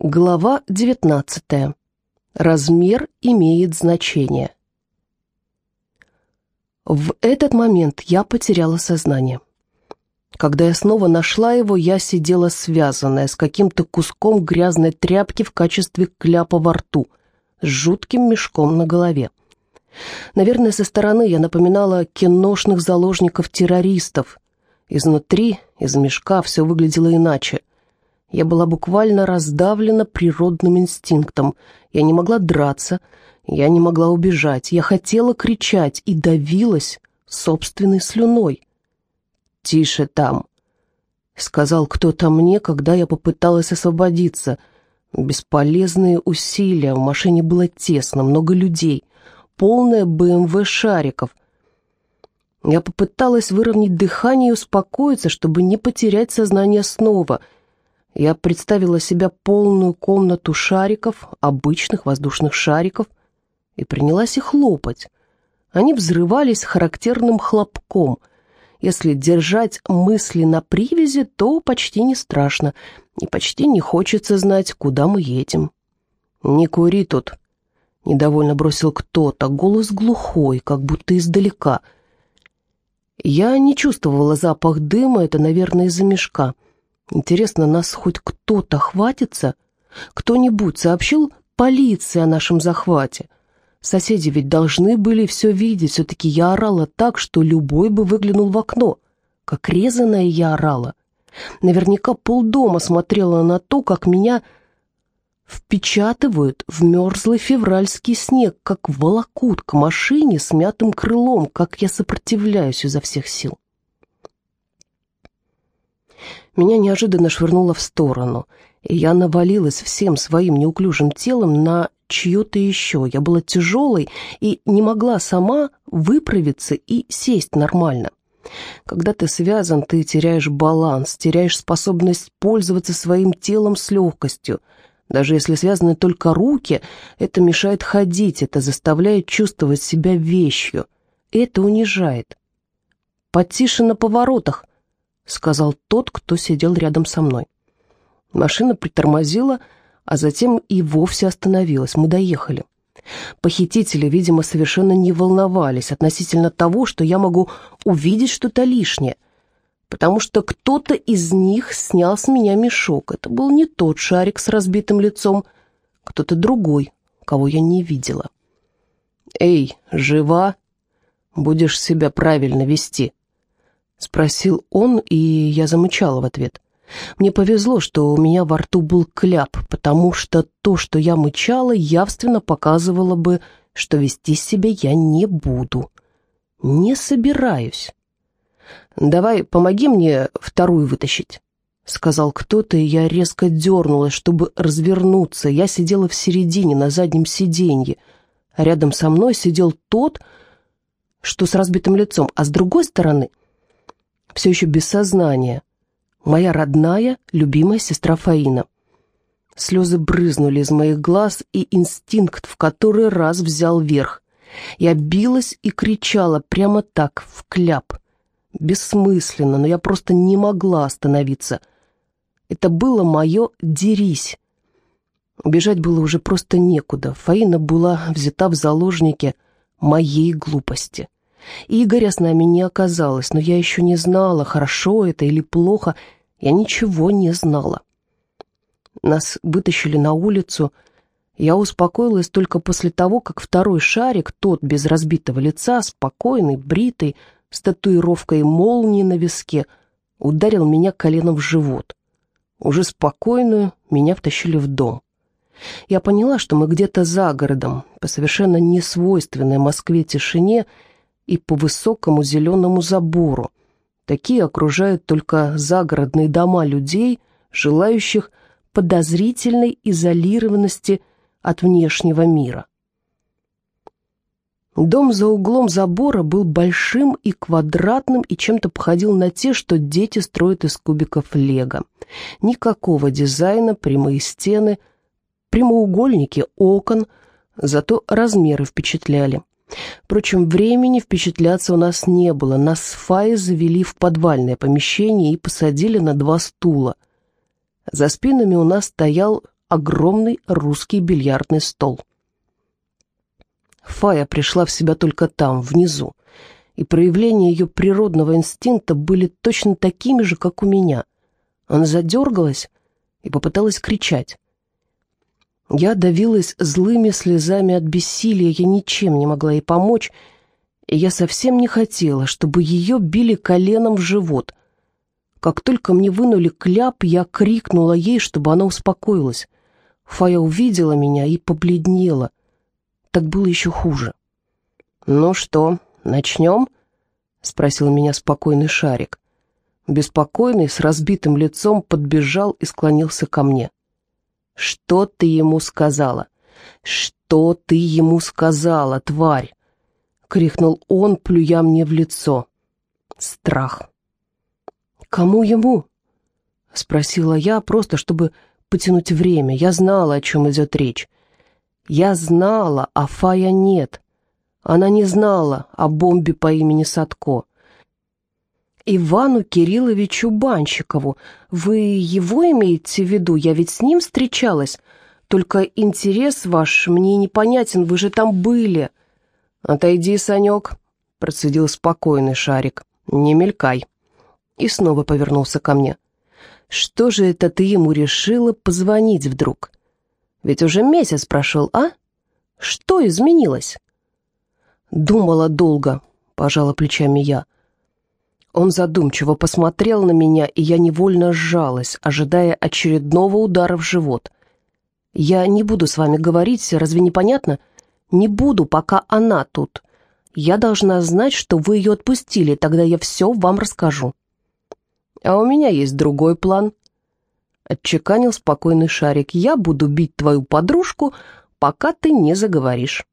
Глава 19. Размер имеет значение. В этот момент я потеряла сознание. Когда я снова нашла его, я сидела связанная с каким-то куском грязной тряпки в качестве кляпа во рту, с жутким мешком на голове. Наверное, со стороны я напоминала киношных заложников-террористов. Изнутри, из мешка, все выглядело иначе — я была буквально раздавлена природным инстинктом. Я не могла драться, я не могла убежать. Я хотела кричать и давилась собственной слюной. «Тише там», — сказал кто-то мне, когда я попыталась освободиться. Бесполезные усилия, в машине было тесно, много людей, полная БМВ шариков. Я попыталась выровнять дыхание и успокоиться, чтобы не потерять сознание снова — я представила себя полную комнату шариков, обычных воздушных шариков, и принялась их лопать. Они взрывались характерным хлопком. Если держать мысли на привязи, то почти не страшно, и почти не хочется знать, куда мы едем. «Не кури тут», — недовольно бросил кто-то, голос глухой, как будто издалека. Я не чувствовала запах дыма, это, наверное, из-за мешка. Интересно, нас хоть кто-то хватится? Кто-нибудь сообщил полиции о нашем захвате? Соседи ведь должны были все видеть, все-таки я орала так, что любой бы выглянул в окно. Как резаная я орала. Наверняка полдома смотрела на то, как меня впечатывают в мерзлый февральский снег, как волокут к машине с мятым крылом, как я сопротивляюсь изо всех сил. Меня неожиданно швырнуло в сторону, и я навалилась всем своим неуклюжим телом на чье-то еще. Я была тяжелой и не могла сама выправиться и сесть нормально. Когда ты связан, ты теряешь баланс, теряешь способность пользоваться своим телом с легкостью. Даже если связаны только руки, это мешает ходить, это заставляет чувствовать себя вещью. Это унижает. «Потише на поворотах», — сказал тот, кто сидел рядом со мной. Машина притормозила, а затем и вовсе остановилась. Мы доехали. Похитители, видимо, совершенно не волновались относительно того, что я могу увидеть что-то лишнее, потому что кто-то из них снял с меня мешок. Это был не тот шарик с разбитым лицом, кто-то другой, кого я не видела. «Эй, жива? Будешь себя правильно вести», — спросил он, и я замычала в ответ. Мне повезло, что у меня во рту был кляп, потому что то, что я мычала, явственно показывало бы, что вести себя я не буду. Не собираюсь. «Давай, помоги мне вторую вытащить», — сказал кто-то, и я резко дернулась, чтобы развернуться. Я сидела в середине, на заднем сиденье. рядом со мной сидел тот, что с разбитым лицом, а с другой стороны — все еще без сознания. Моя родная, любимая сестра Фаина. Слезы брызнули из моих глаз, и инстинкт в который раз взял верх. Я билась и кричала прямо так, в кляп. Бессмысленно, но я просто не могла остановиться. Это было мое «дерись». Убежать было уже просто некуда. Фаина была взята в заложники моей глупости. Игоря с нами не оказалось, но я еще не знала, хорошо это или плохо. Я ничего не знала. Нас вытащили на улицу. Я успокоилась только после того, как второй шарик, тот без разбитого лица, спокойный, бритый, с татуировкой молнии на виске, ударил меня коленом в живот. Уже спокойную меня втащили в дом. Я поняла, что мы где-то за городом, по совершенно несвойственной Москве тишине, и по высокому зеленому забору. Такие окружают только загородные дома людей, желающих подозрительной изолированности от внешнего мира. Дом за углом забора был большим и квадратным и чем-то походил на те, что дети строят из кубиков лего. Никакого дизайна, прямые стены, прямоугольники окон, зато размеры впечатляли. Впрочем, времени впечатляться у нас не было. Нас с завели в подвальное помещение и посадили на два стула. За спинами у нас стоял огромный русский бильярдный стол. Фая пришла в себя только там, внизу, и проявления ее природного инстинкта были точно такими же, как у меня. Она задергалась и попыталась кричать. Я давилась злыми слезами от бессилия, я ничем не могла ей помочь, и я совсем не хотела, чтобы ее били коленом в живот. Как только мне вынули кляп, я крикнула ей, чтобы она успокоилась. Фая увидела меня и побледнела. Так было еще хуже. «Ну что, начнем?» — спросил меня спокойный шарик. Беспокойный, с разбитым лицом, подбежал и склонился ко мне. «Что ты ему сказала? Что ты ему сказала, тварь?» — крикнул он, плюя мне в лицо. Страх. «Кому ему?» — спросила я, просто чтобы потянуть время. Я знала, о чем идет речь. Я знала, а Фая нет. Она не знала о бомбе по имени Садко. Ивану Кирилловичу Банщикову. Вы его имеете в виду? Я ведь с ним встречалась. Только интерес ваш мне непонятен, вы же там были. Отойди, Санек, процедил спокойный шарик. Не мелькай. И снова повернулся ко мне. Что же это ты ему решила позвонить вдруг? Ведь уже месяц прошел, а? Что изменилось? Думала долго, пожала плечами я. Он задумчиво посмотрел на меня, и я невольно сжалась, ожидая очередного удара в живот. «Я не буду с вами говорить, разве не понятно? Не буду, пока она тут. Я должна знать, что вы ее отпустили, тогда я все вам расскажу». «А у меня есть другой план», — отчеканил спокойный шарик. «Я буду бить твою подружку, пока ты не заговоришь».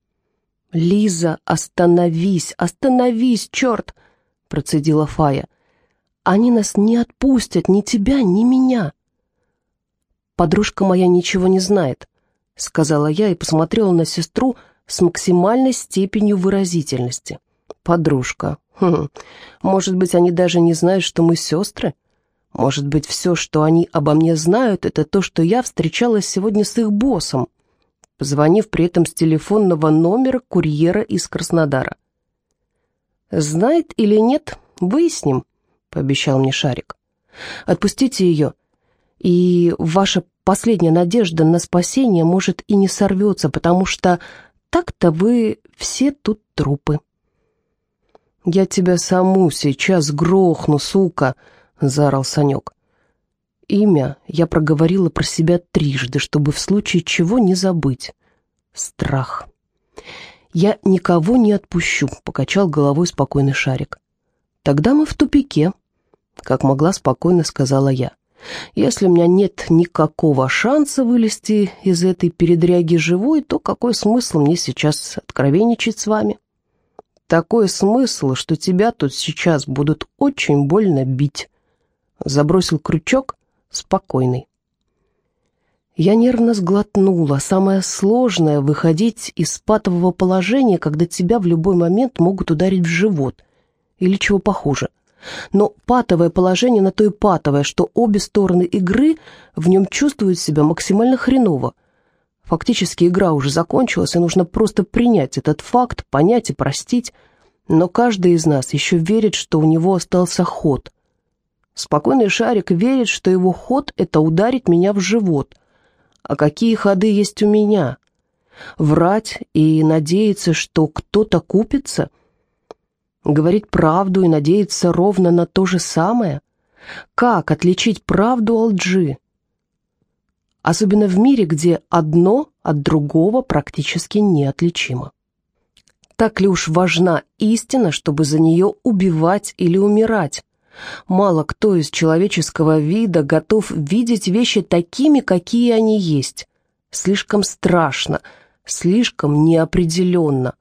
«Лиза, остановись, остановись, черт!» Процедила Фая. «Они нас не отпустят, ни тебя, ни меня». «Подружка моя ничего не знает», — сказала я и посмотрела на сестру с максимальной степенью выразительности. «Подружка. Хм. Может быть, они даже не знают, что мы сестры? Может быть, все, что они обо мне знают, это то, что я встречалась сегодня с их боссом, позвонив при этом с телефонного номера курьера из Краснодара. «Знает или нет, выясним», — пообещал мне Шарик. «Отпустите ее, и ваша последняя надежда на спасение может и не сорвется, потому что так-то вы все тут трупы». «Я тебя саму сейчас грохну, сука!» — заорал Санек. Имя я проговорила про себя трижды, чтобы в случае чего не забыть. Страх. «Я никого не отпущу», — покачал головой спокойный шарик. «Тогда мы в тупике», — как могла спокойно сказала я. «Если у меня нет никакого шанса вылезти из этой передряги живой, то какой смысл мне сейчас откровенничать с вами?» «Такой смысл, что тебя тут сейчас будут очень больно бить», — забросил крючок спокойный. Я нервно сглотнула. Самое сложное — выходить из патового положения, когда тебя в любой момент могут ударить в живот. Или чего похуже. Но патовое положение на то и патовое, что обе стороны игры в нем чувствуют себя максимально хреново. Фактически игра уже закончилась, и нужно просто принять этот факт, понять и простить. Но каждый из нас еще верит, что у него остался ход. Спокойный шарик верит, что его ход — это ударить меня в живот — а какие ходы есть у меня. Врать и надеяться, что кто-то купится? Говорить правду и надеяться ровно на то же самое? Как отличить правду от лжи? Особенно в мире, где одно от другого практически неотличимо. Так ли уж важна истина, чтобы за нее убивать или умирать? Мало кто из человеческого вида готов видеть вещи такими, какие они есть. Слишком страшно, слишком неопределенно.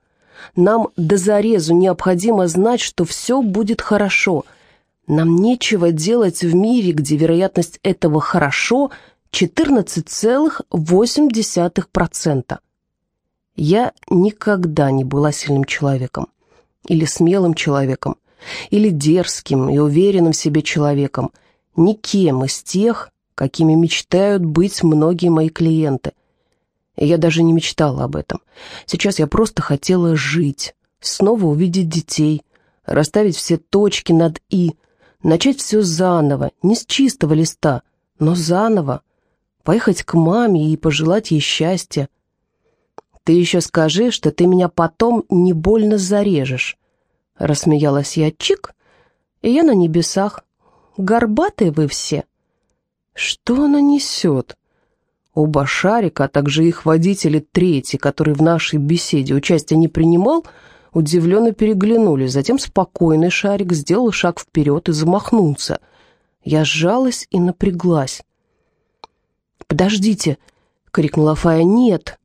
Нам до зарезу необходимо знать, что все будет хорошо. Нам нечего делать в мире, где вероятность этого «хорошо» 14,8%. Я никогда не была сильным человеком или смелым человеком или дерзким и уверенным в себе человеком, никем из тех, какими мечтают быть многие мои клиенты. Я даже не мечтала об этом. Сейчас я просто хотела жить, снова увидеть детей, расставить все точки над «и», начать все заново, не с чистого листа, но заново, поехать к маме и пожелать ей счастья. Ты еще скажи, что ты меня потом не больно зарежешь. Рассмеялась я чик, и я на небесах. Горбатые вы все. Что она несет? Оба шарика, а также их водители третий, который в нашей беседе участия не принимал, удивленно переглянулись. Затем спокойный шарик сделал шаг вперед и замахнулся. Я сжалась и напряглась. «Подождите!» — крикнула Фая. «Нет!»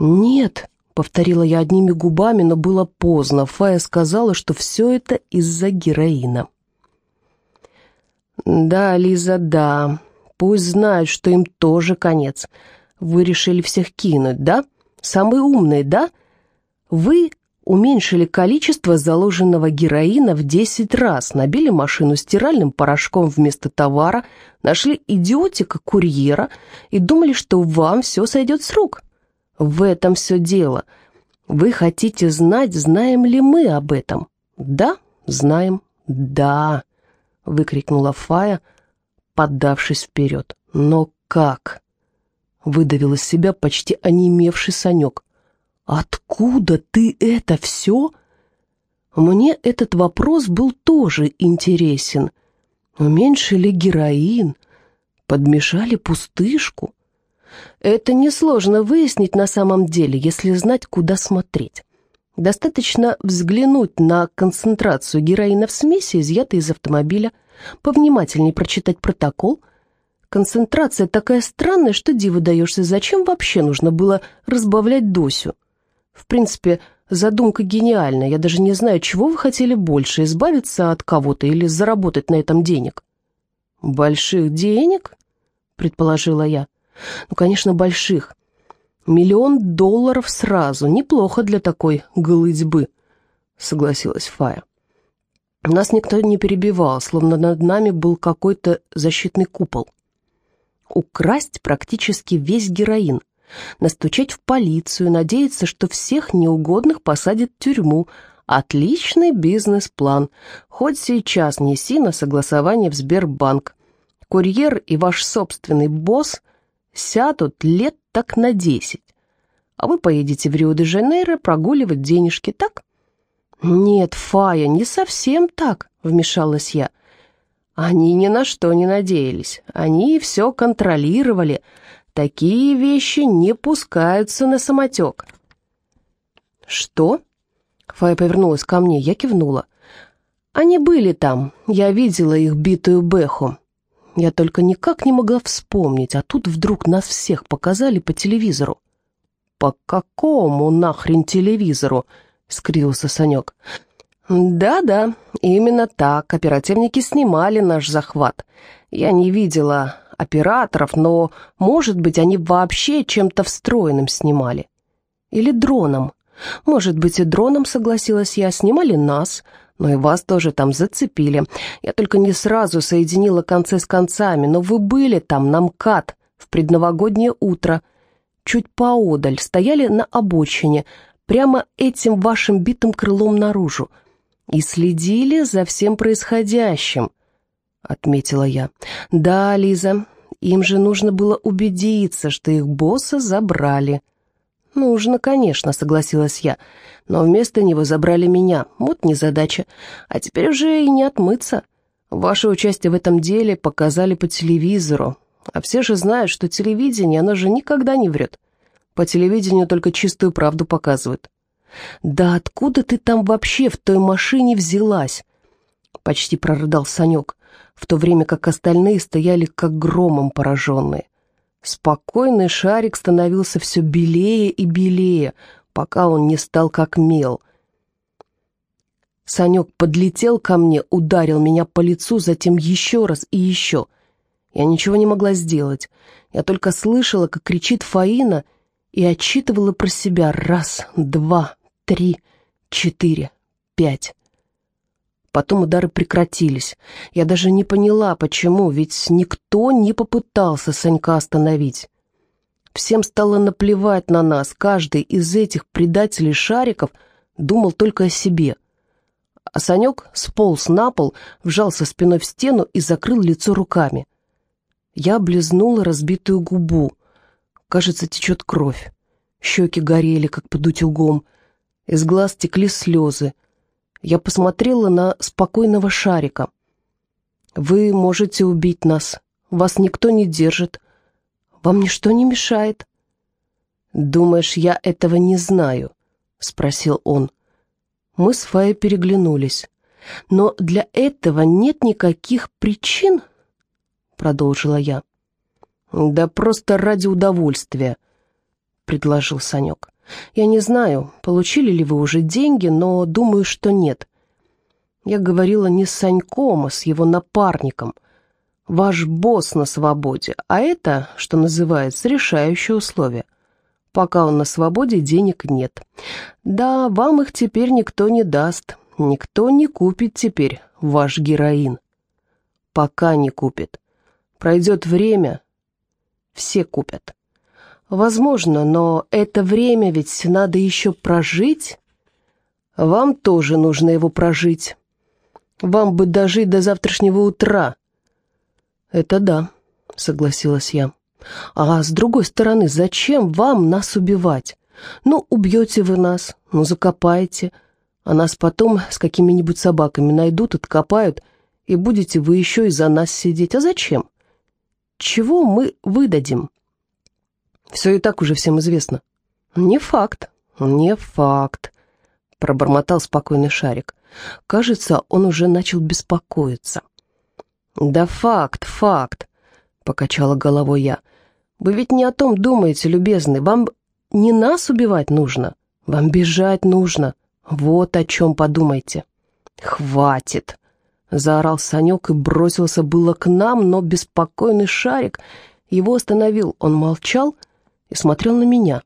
«Нет!» — повторила я одними губами, но было поздно. Фая сказала, что все это из-за героина. «Да, Лиза, да. Пусть знают, что им тоже конец. Вы решили всех кинуть, да? Самые умные, да? Вы уменьшили количество заложенного героина в 10 раз, набили машину стиральным порошком вместо товара, нашли идиотика-курьера и думали, что вам все сойдет с рук. В этом все дело. Вы хотите знать, знаем ли мы об этом? Да, знаем. Да, выкрикнула Фая, поддавшись вперед. Но как? Выдавил из себя почти онемевший Санек. «Откуда ты это все?» Мне этот вопрос был тоже интересен. Уменьшили героин, подмешали пустышку. Это несложно выяснить на самом деле, если знать, куда смотреть. Достаточно взглянуть на концентрацию героина в смеси, изъятой из автомобиля, повнимательнее прочитать протокол. Концентрация такая странная, что диву даешься, зачем вообще нужно было разбавлять досю. В принципе, задумка гениальная, я даже не знаю, чего вы хотели больше, избавиться от кого-то или заработать на этом денег. «Больших денег?» — предположила я. Ну, конечно, больших. Миллион долларов сразу. Неплохо для такой голыдьбы, согласилась Фая. Нас никто не перебивал, словно над нами был какой-то защитный купол. Украсть практически весь героин, настучать в полицию, надеяться, что всех неугодных посадят в тюрьму. Отличный бизнес-план. Хоть сейчас неси на согласование в Сбербанк. Курьер и ваш собственный босс сядут лет так на десять. А вы поедете в Рио-де-Жанейро прогуливать денежки, так? Нет, Фая, не совсем так, вмешалась я. Они ни на что не надеялись. Они все контролировали. Такие вещи не пускаются на самотек. Что? Фая повернулась ко мне, я кивнула. Они были там, я видела их битую Бэху. Я только никак не могла вспомнить, а тут вдруг нас всех показали по телевизору. «По какому нахрен телевизору?» — скривился Санек. «Да-да, именно так. Оперативники снимали наш захват. Я не видела операторов, но, может быть, они вообще чем-то встроенным снимали. Или дроном. Может быть, и дроном, согласилась я, снимали нас, но и вас тоже там зацепили. Я только не сразу соединила концы с концами, но вы были там на МКАД в предновогоднее утро. Чуть поодаль, стояли на обочине, прямо этим вашим битым крылом наружу, и следили за всем происходящим, — отметила я. Да, Лиза, им же нужно было убедиться, что их босса забрали. «Нужно, конечно», — согласилась я, — но вместо него забрали меня. Вот незадача. А теперь уже и не отмыться. Ваше участие в этом деле показали по телевизору. А все же знают, что телевидение, оно же никогда не врет. По телевидению только чистую правду показывают. «Да откуда ты там вообще в той машине взялась?» Почти прорыдал Санек, в то время как остальные стояли как громом пораженные. Спокойный шарик становился все белее и белее, пока он не стал как мел. Санек подлетел ко мне, ударил меня по лицу, затем еще раз и еще. Я ничего не могла сделать. Я только слышала, как кричит Фаина, и отчитывала про себя раз, два, три, четыре, пять. Потом удары прекратились. Я даже не поняла, почему, ведь никто не попытался Санька остановить. Всем стало наплевать на нас. Каждый из этих предателей шариков думал только о себе. А Санек сполз на пол, вжался спиной в стену и закрыл лицо руками. Я облизнула разбитую губу. Кажется, течет кровь. Щеки горели, как под утюгом. Из глаз текли слезы. Я посмотрела на спокойного шарика. «Вы можете убить нас. Вас никто не держит. Вам ничто не мешает». «Думаешь, я этого не знаю?» — спросил он. Мы с Фаей переглянулись. «Но для этого нет никаких причин?» — продолжила я. «Да просто ради удовольствия», — предложил Санек. «Я не знаю, получили ли вы уже деньги, но думаю, что нет. Я говорила не с Саньком, а с его напарником. Ваш босс на свободе, а это, что называется, решающее условие. Пока он на свободе, денег нет. Да, вам их теперь никто не даст, никто не купит теперь ваш героин. Пока не купит. Пройдет время, все купят. Возможно, но это время ведь надо еще прожить. Вам тоже нужно его прожить. Вам бы дожить до завтрашнего утра. Это да, согласилась я. А с другой стороны, зачем вам нас убивать? Ну, убьете вы нас, ну, закопаете, а нас потом с какими-нибудь собаками найдут, откопают, и будете вы еще и за нас сидеть. А зачем? Чего мы выдадим? Все и так уже всем известно. Не факт, не факт, пробормотал спокойный шарик. Кажется, он уже начал беспокоиться. Да факт, факт, покачала головой я. Вы ведь не о том думаете, любезный. Вам не нас убивать нужно, вам бежать нужно. Вот о чем подумайте. Хватит, заорал Санек и бросился было к нам, но беспокойный шарик его остановил. Он молчал и смотрел на меня.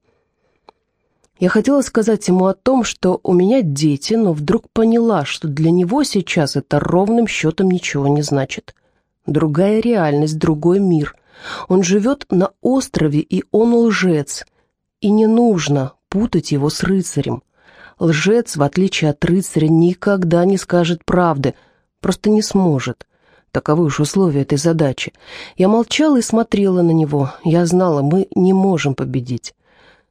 Я хотела сказать ему о том, что у меня дети, но вдруг поняла, что для него сейчас это ровным счетом ничего не значит. Другая реальность, другой мир. Он живет на острове, и он лжец. И не нужно путать его с рыцарем. Лжец, в отличие от рыцаря, никогда не скажет правды, просто не сможет. Таковы уж условия этой задачи. Я молчала и смотрела на него. Я знала, мы не можем победить.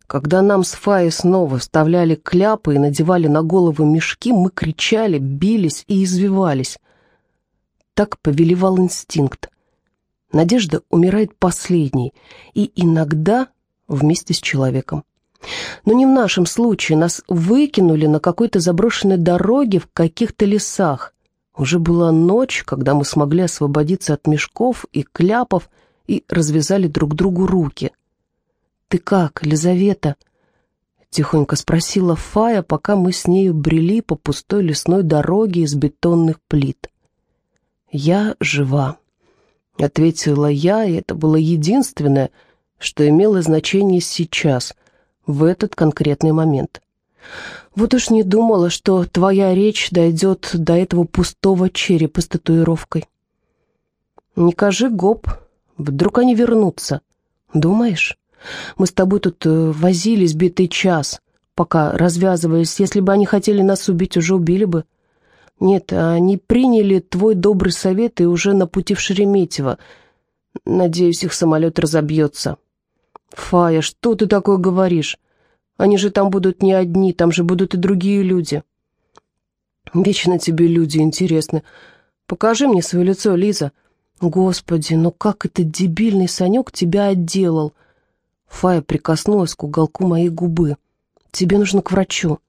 Когда нам с Фаей снова вставляли кляпы и надевали на голову мешки, мы кричали, бились и извивались. Так повелевал инстинкт. Надежда умирает последней, и иногда вместе с человеком. Но не в нашем случае. Нас выкинули на какой-то заброшенной дороге в каких-то лесах. Уже была ночь, когда мы смогли освободиться от мешков и кляпов и развязали друг другу руки. «Ты как, Лизавета?» — тихонько спросила Фая, пока мы с нею брели по пустой лесной дороге из бетонных плит. «Я жива», — ответила я, и это было единственное, что имело значение сейчас, в этот конкретный момент. Вот уж не думала, что твоя речь дойдет до этого пустого черепа с татуировкой. Не кажи гоп, вдруг они вернутся. Думаешь? Мы с тобой тут э, возились битый час, пока развязывались. Если бы они хотели нас убить, уже убили бы. Нет, они приняли твой добрый совет и уже на пути в Шереметьево. Надеюсь, их самолет разобьется. Фая, что ты такое говоришь? Они же там будут не одни, там же будут и другие люди. Вечно тебе люди интересны. Покажи мне свое лицо, Лиза. Господи, ну как этот дебильный Санек тебя отделал? Фая прикоснулась к уголку моей губы. Тебе нужно к врачу.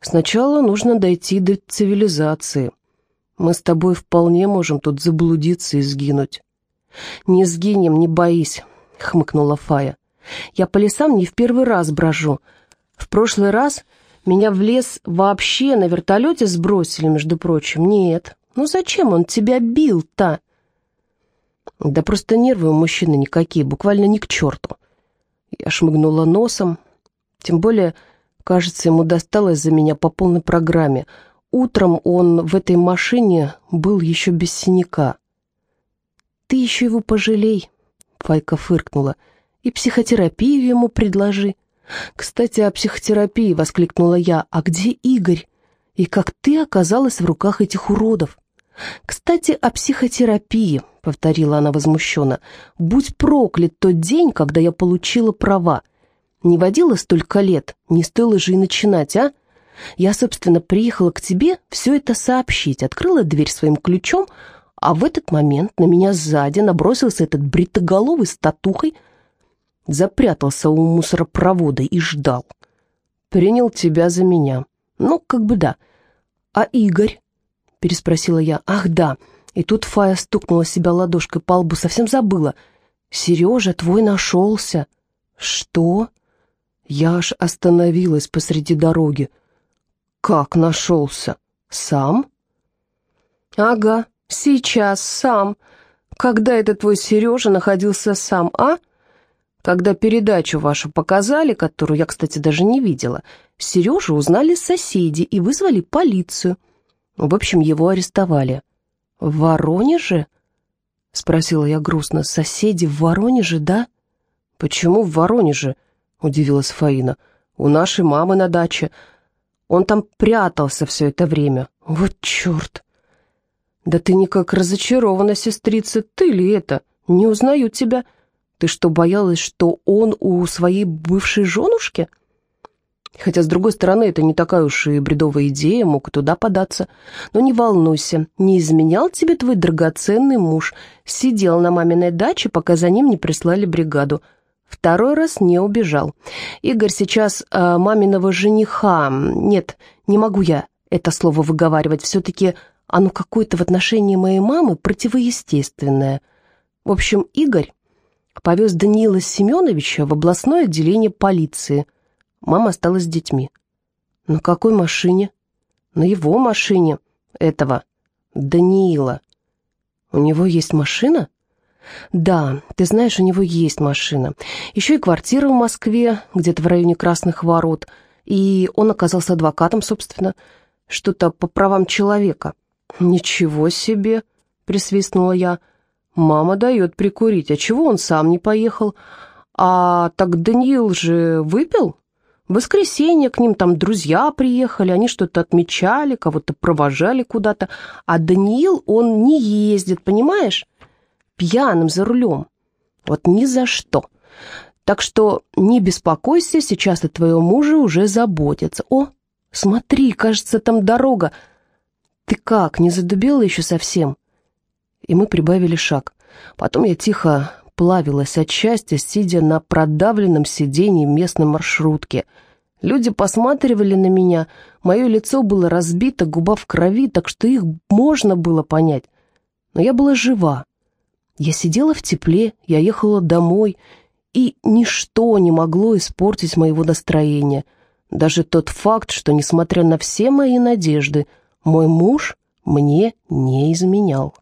Сначала нужно дойти до цивилизации. Мы с тобой вполне можем тут заблудиться и сгинуть. Не сгинем, не боись, хмыкнула Фая. Я по лесам не в первый раз брожу. В прошлый раз меня в лес вообще на вертолете сбросили, между прочим. Нет, ну зачем он тебя бил-то? Да просто нервы у мужчины никакие, буквально ни к черту. Я шмыгнула носом. Тем более, кажется, ему досталось за меня по полной программе. утром он в этой машине был еще без синяка. «Ты еще его пожалей», — Файка фыркнула, — «и психотерапию ему предложи». «Кстати, о психотерапии», — воскликнула я, — «а где Игорь? И как ты оказалась в руках этих уродов?» «Кстати, о психотерапии», — повторила она возмущенно. «Будь проклят тот день, когда я получила права. Не водила столько лет, не стоило же и начинать, а? Я, собственно, приехала к тебе все это сообщить, открыла дверь своим ключом, а в этот момент на меня сзади набросился этот бритоголовый с татухой, запрятался у мусоропровода и ждал. Принял тебя за меня. Ну, как бы да. А Игорь? Переспросила я. Ах, да. И тут Фая стукнула себя ладошкой по лбу, совсем забыла. Сережа, твой нашелся. Что? Я аж остановилась посреди дороги. Как нашелся? Сам? Ага, сейчас сам. Когда это твой Сережа находился сам, а? Когда передачу вашу показали, которую я, кстати, даже не видела, Сережу узнали соседи и вызвали полицию. В общем, его арестовали. «В Воронеже?» — спросила я грустно. «Соседи в Воронеже, да?» «Почему в Воронеже?» — удивилась Фаина. «У нашей мамы на даче. Он там прятался все это время. Вот черт!» «Да ты никак разочарована, сестрица. Ты ли это? Не узнаю тебя. Ты что, боялась, что он у своей бывшей женушки?» Хотя, с другой стороны, это не такая уж и бредовая идея, мог туда податься. Но не волнуйся, не изменял тебе твой драгоценный муж. Сидел на маминой даче, пока за ним не прислали бригаду. Второй раз не убежал. Игорь сейчас э, маминого жениха... Нет, не могу я это слово выговаривать. Все-таки оно какое-то в отношении моей мамы противоестественное. В общем, Игорь повез Даниила Семеновича в областное отделение полиции. Мама осталась с детьми. На какой машине? На его машине. Этого. Даниила. У него есть машина? Да, ты знаешь, у него есть машина. Еще и квартира в Москве, где-то в районе Красных Ворот. И он оказался адвокатом, собственно. Что-то по правам человека. Ничего себе, присвистнула я. Мама дает прикурить. А чего он сам не поехал? А так Даниил же выпил? В воскресенье к ним там друзья приехали, они что-то отмечали, кого-то провожали куда-то. А Даниил, он не ездит, понимаешь? пьяным за рулем. Вот ни за что. Так что не беспокойся, сейчас о твоем муже уже заботятся. О, смотри, кажется, там дорога. Ты как, не задубела еще совсем? И мы прибавили шаг. Потом я тихо плавилась от счастья, сидя на продавленном сиденье местной маршрутки. Люди посматривали на меня, мое лицо было разбито, губа в крови, так что их можно было понять. Но я была жива, я сидела в тепле, я ехала домой, и ничто не могло испортить моего настроения. Даже тот факт, что, несмотря на все мои надежды, мой муж мне не изменял.